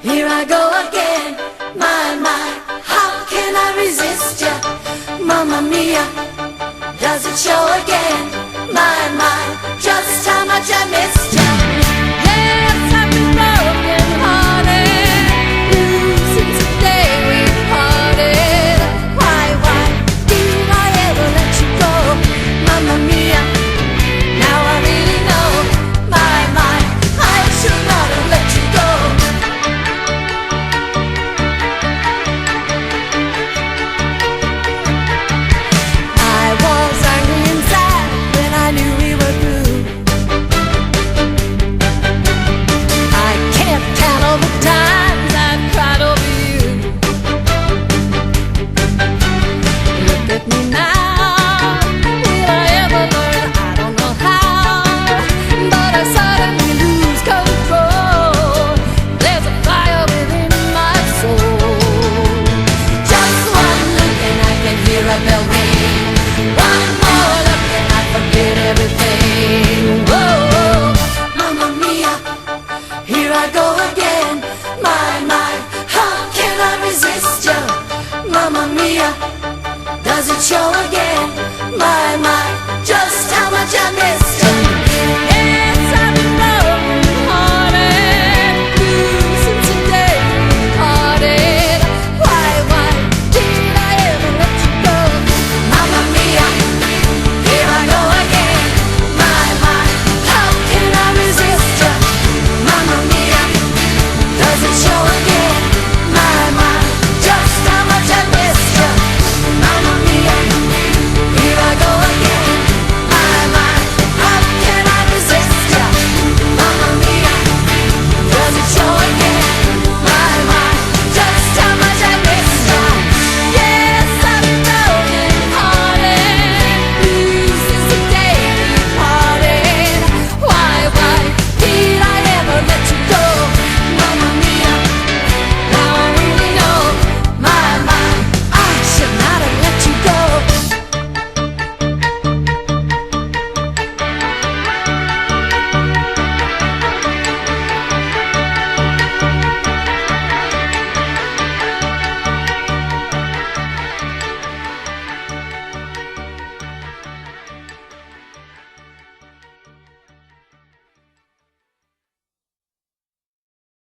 Here I go again, my, my, how can I resist ya? Mamma mia, does it show again? My, my, just how much I miss Does it show again? My, my, just